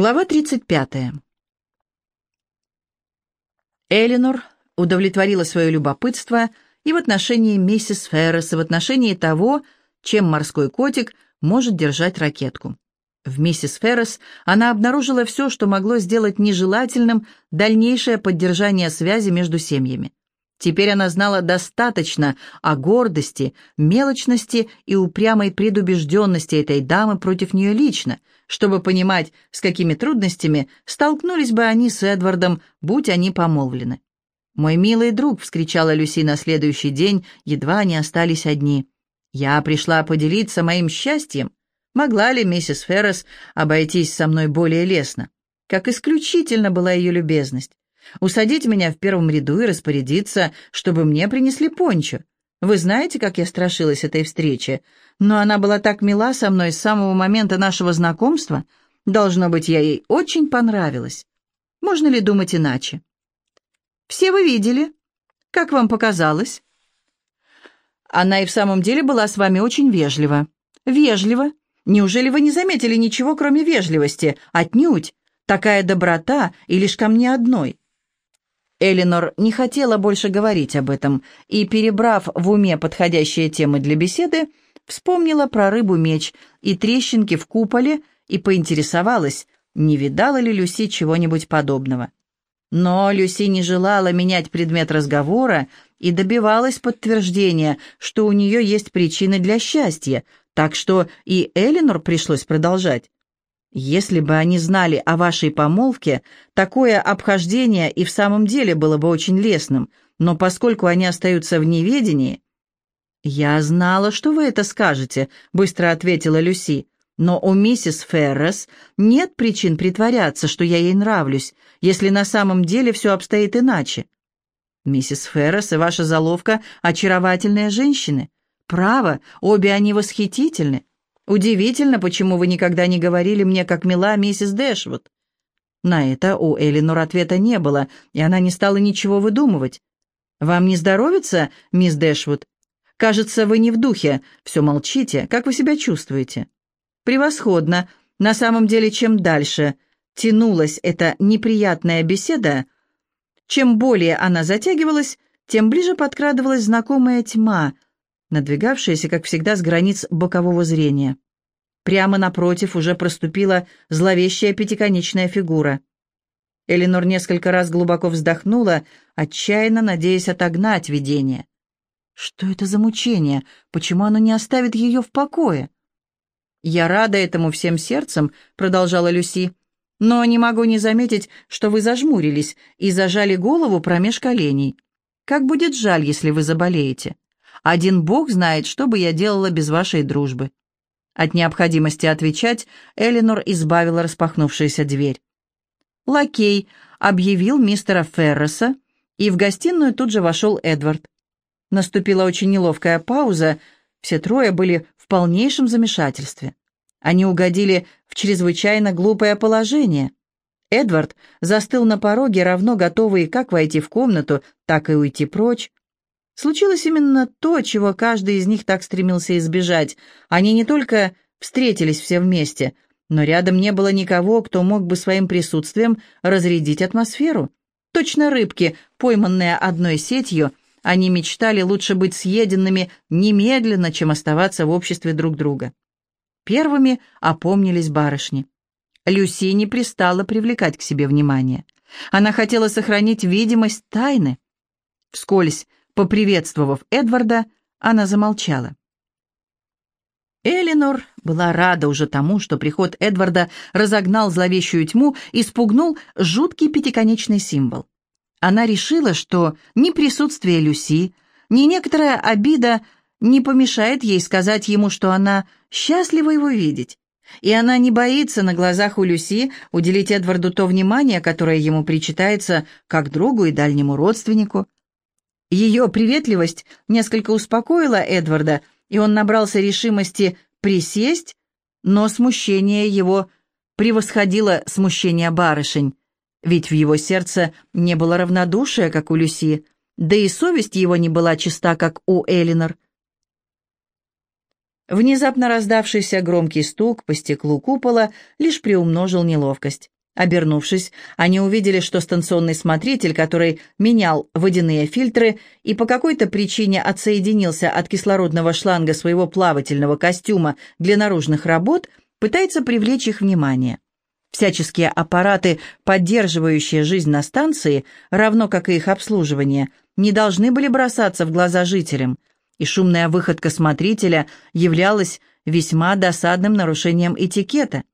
Глава 35. Элинор удовлетворила свое любопытство и в отношении миссис Феррес, и в отношении того, чем морской котик может держать ракетку. В миссис Феррес она обнаружила все, что могло сделать нежелательным дальнейшее поддержание связи между семьями. Теперь она знала достаточно о гордости, мелочности и упрямой предубежденности этой дамы против нее лично, чтобы понимать, с какими трудностями столкнулись бы они с Эдвардом, будь они помолвлены. «Мой милый друг!» — вскричала Люси на следующий день, едва они остались одни. «Я пришла поделиться моим счастьем. Могла ли миссис Феррес обойтись со мной более лестно? Как исключительно была ее любезность усадить меня в первом ряду и распорядиться, чтобы мне принесли пончо. Вы знаете, как я страшилась этой встречи? Но она была так мила со мной с самого момента нашего знакомства. Должно быть, я ей очень понравилась. Можно ли думать иначе? Все вы видели? Как вам показалось? Она и в самом деле была с вами очень вежлива. Вежлива? Неужели вы не заметили ничего, кроме вежливости? Отнюдь. Такая доброта и лишь ко мне одной. Элинор не хотела больше говорить об этом и, перебрав в уме подходящие темы для беседы, вспомнила про рыбу-меч и трещинки в куполе и поинтересовалась, не видала ли Люси чего-нибудь подобного. Но Люси не желала менять предмет разговора и добивалась подтверждения, что у нее есть причины для счастья, так что и Элинор пришлось продолжать. Если бы они знали о вашей помолвке, такое обхождение и в самом деле было бы очень лестным, но поскольку они остаются в неведении... «Я знала, что вы это скажете», — быстро ответила Люси. «Но у миссис Феррес нет причин притворяться, что я ей нравлюсь, если на самом деле все обстоит иначе. Миссис Феррес и ваша заловка — очаровательные женщины. Право, обе они восхитительны. Удивительно, почему вы никогда не говорили мне, как мила миссис Дэшвуд. На это у Элинор ответа не было, и она не стала ничего выдумывать. «Вам не здоровится, мисс Дэшвуд? Кажется, вы не в духе. Все молчите. Как вы себя чувствуете?» «Превосходно. На самом деле, чем дальше тянулась эта неприятная беседа, чем более она затягивалась, тем ближе подкрадывалась знакомая тьма — надвигавшаяся, как всегда, с границ бокового зрения. Прямо напротив уже проступила зловещая пятиконечная фигура. Эленор несколько раз глубоко вздохнула, отчаянно надеясь отогнать видение. Что это за мучение? Почему оно не оставит ее в покое? «Я рада этому всем сердцем», — продолжала Люси, «но не могу не заметить, что вы зажмурились и зажали голову промеж коленей. Как будет жаль, если вы заболеете. Один Бог знает, что бы я делала без вашей дружбы». От необходимости отвечать Элинор избавила распахнувшаяся дверь. Лакей объявил мистера Ферреса, и в гостиную тут же вошел Эдвард. Наступила очень неловкая пауза, все трое были в полнейшем замешательстве. Они угодили в чрезвычайно глупое положение. Эдвард застыл на пороге, равно готовый как войти в комнату, так и уйти прочь. Случилось именно то, чего каждый из них так стремился избежать. Они не только встретились все вместе, но рядом не было никого, кто мог бы своим присутствием разрядить атмосферу. Точно рыбки, пойманные одной сетью, они мечтали лучше быть съеденными немедленно, чем оставаться в обществе друг друга. Первыми опомнились барышни. Люси не пристала привлекать к себе внимание. Она хотела сохранить видимость тайны. Вскользь Поприветствовав Эдварда, она замолчала. Элинор была рада уже тому, что приход Эдварда разогнал зловещую тьму и спугнул жуткий пятиконечный символ. Она решила, что ни присутствие Люси, ни некоторая обида не помешает ей сказать ему, что она счастлива его видеть. И она не боится на глазах у Люси уделить Эдварду то внимание, которое ему причитается как другу и дальнему родственнику. Ее приветливость несколько успокоила Эдварда, и он набрался решимости присесть, но смущение его превосходило смущение барышень, ведь в его сердце не было равнодушия, как у Люси, да и совесть его не была чиста, как у Элинор. Внезапно раздавшийся громкий стук по стеклу купола лишь приумножил неловкость. Обернувшись, они увидели, что станционный смотритель, который менял водяные фильтры и по какой-то причине отсоединился от кислородного шланга своего плавательного костюма для наружных работ, пытается привлечь их внимание. Всяческие аппараты, поддерживающие жизнь на станции, равно как и их обслуживание, не должны были бросаться в глаза жителям, и шумная выходка смотрителя являлась весьма досадным нарушением этикета –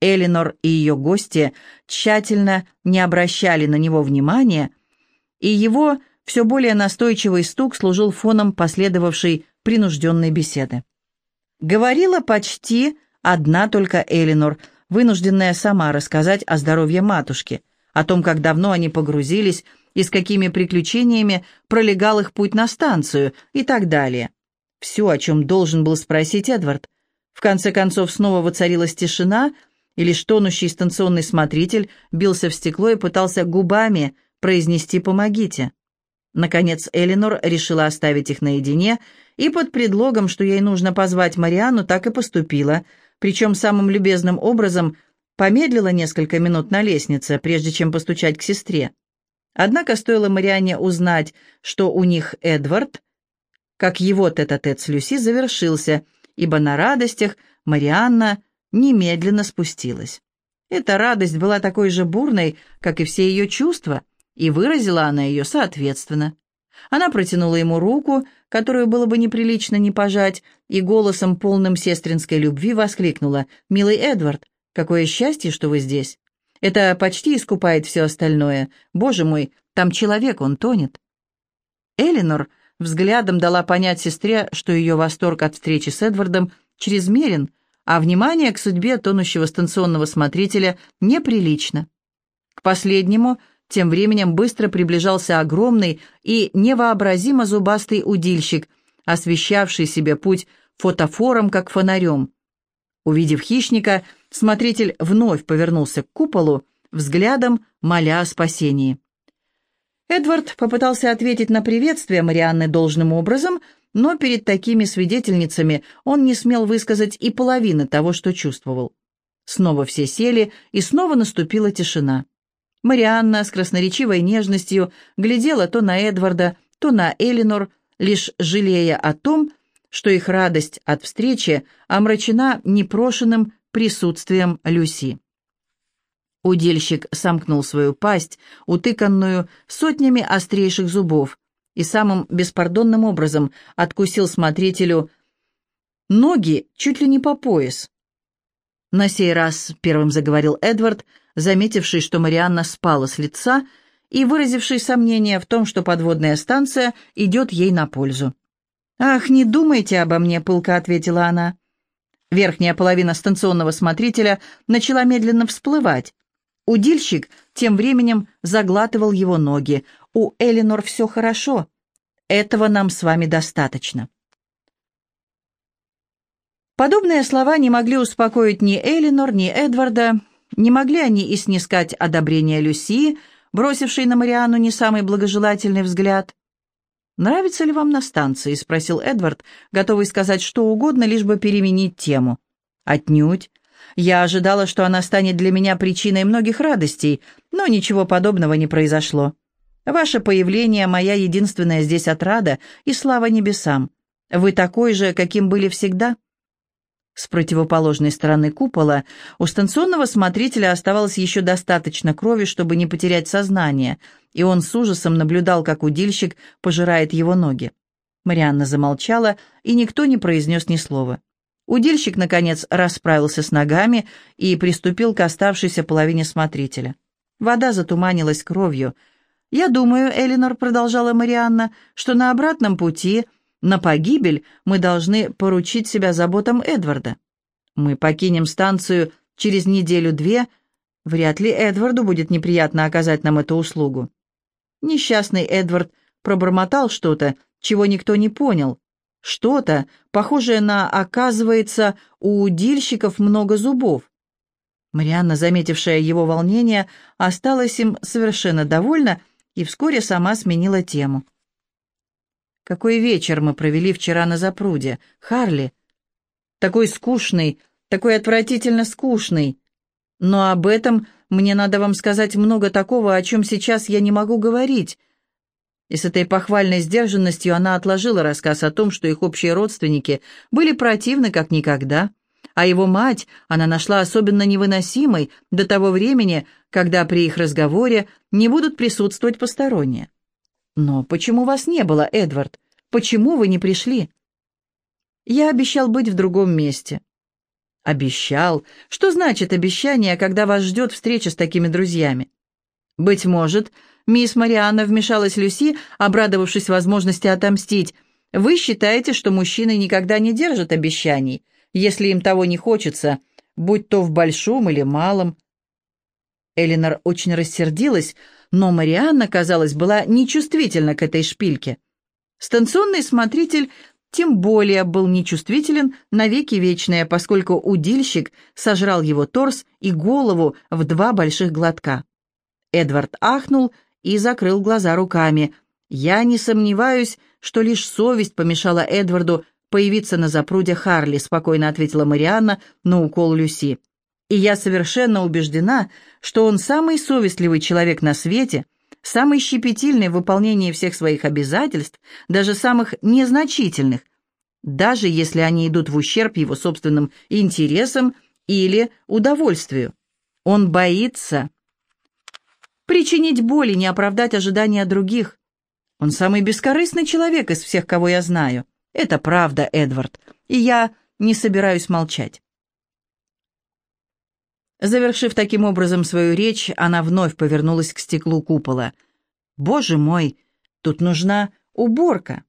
Элинор и ее гости тщательно не обращали на него внимания, и его все более настойчивый стук служил фоном последовавшей принужденной беседы. Говорила почти одна только Элинор, вынужденная сама рассказать о здоровье матушки, о том, как давно они погрузились и с какими приключениями пролегал их путь на станцию и так далее. Все, о чем должен был спросить Эдвард. В конце концов снова воцарилась тишина — и лишь тонущий станционный смотритель бился в стекло и пытался губами произнести «помогите». Наконец Элинор решила оставить их наедине, и под предлогом, что ей нужно позвать Марианну, так и поступила, причем самым любезным образом помедлила несколько минут на лестнице, прежде чем постучать к сестре. Однако стоило Марианне узнать, что у них Эдвард, как его тет-а-тет -тет с Люси завершился, ибо на радостях Марианна немедленно спустилась. Эта радость была такой же бурной, как и все ее чувства, и выразила она ее соответственно. Она протянула ему руку, которую было бы неприлично не пожать, и голосом, полным сестринской любви, воскликнула «Милый Эдвард, какое счастье, что вы здесь! Это почти искупает все остальное. Боже мой, там человек, он тонет!» Элинор взглядом дала понять сестре, что ее восторг от встречи с Эдвардом чрезмерен, а внимание к судьбе тонущего станционного смотрителя неприлично. К последнему тем временем быстро приближался огромный и невообразимо зубастый удильщик, освещавший себе путь фотофором, как фонарем. Увидев хищника, смотритель вновь повернулся к куполу, взглядом моля о спасении. Эдвард попытался ответить на приветствие Марианны должным образом, но перед такими свидетельницами он не смел высказать и половины того, что чувствовал. Снова все сели, и снова наступила тишина. Марианна с красноречивой нежностью глядела то на Эдварда, то на Элинор, лишь жалея о том, что их радость от встречи омрачена непрошенным присутствием Люси. Удильщик сомкнул свою пасть, утыканную сотнями острейших зубов, и самым беспардонным образом откусил смотрителю ноги чуть ли не по пояс. На сей раз первым заговорил Эдвард, заметивший, что Марианна спала с лица и выразивший сомнение в том, что подводная станция идет ей на пользу. «Ах, не думайте обо мне», — пылко ответила она. Верхняя половина станционного смотрителя начала медленно всплывать. Удильщик тем временем заглатывал его ноги. «У Элинор все хорошо. Этого нам с вами достаточно». Подобные слова не могли успокоить ни Элинор, ни Эдварда, не могли они и снискать одобрение Люси, бросившей на Мариану не самый благожелательный взгляд. «Нравится ли вам на станции?» — спросил Эдвард, готовый сказать что угодно, лишь бы переменить тему. «Отнюдь. Я ожидала, что она станет для меня причиной многих радостей, но ничего подобного не произошло. Ваше появление — моя единственная здесь отрада, и слава небесам. Вы такой же, каким были всегда». С противоположной стороны купола у станционного смотрителя оставалось еще достаточно крови, чтобы не потерять сознание, и он с ужасом наблюдал, как удильщик пожирает его ноги. Марианна замолчала, и никто не произнес ни слова. Удильщик, наконец, расправился с ногами и приступил к оставшейся половине смотрителя. Вода затуманилась кровью. «Я думаю, Элинор», — продолжала Марианна, — «что на обратном пути, на погибель, мы должны поручить себя заботам Эдварда. Мы покинем станцию через неделю-две. Вряд ли Эдварду будет неприятно оказать нам эту услугу». Несчастный Эдвард пробормотал что-то, чего никто не понял, что-то, похожее на, оказывается, у удильщиков много зубов. Марианна, заметившая его волнение, осталась им совершенно довольна и вскоре сама сменила тему. «Какой вечер мы провели вчера на запруде, Харли? Такой скучный, такой отвратительно скучный. Но об этом мне надо вам сказать много такого, о чем сейчас я не могу говорить». И с этой похвальной сдержанностью она отложила рассказ о том, что их общие родственники были противны как никогда, а его мать она нашла особенно невыносимой до того времени, когда при их разговоре не будут присутствовать посторонние. «Но почему вас не было, Эдвард? Почему вы не пришли?» «Я обещал быть в другом месте». «Обещал? Что значит обещание, когда вас ждет встреча с такими друзьями?» «Быть может, мисс Марианна вмешалась Люси, обрадовавшись возможности отомстить. Вы считаете, что мужчины никогда не держат обещаний, если им того не хочется, будь то в большом или малом?» Элинор очень рассердилась, но Марианна, казалось, была нечувствительна к этой шпильке. Станционный смотритель тем более был нечувствителен навеки вечные, поскольку удильщик сожрал его торс и голову в два больших глотка. Эдвард ахнул и закрыл глаза руками. «Я не сомневаюсь, что лишь совесть помешала Эдварду появиться на запруде Харли», спокойно ответила Марианна на укол Люси. «И я совершенно убеждена, что он самый совестливый человек на свете, самый щепетильный в выполнении всех своих обязательств, даже самых незначительных, даже если они идут в ущерб его собственным интересам или удовольствию. Он боится причинить боль и не оправдать ожидания других. Он самый бескорыстный человек из всех, кого я знаю. Это правда, Эдвард, и я не собираюсь молчать. Завершив таким образом свою речь, она вновь повернулась к стеклу купола. «Боже мой, тут нужна уборка!»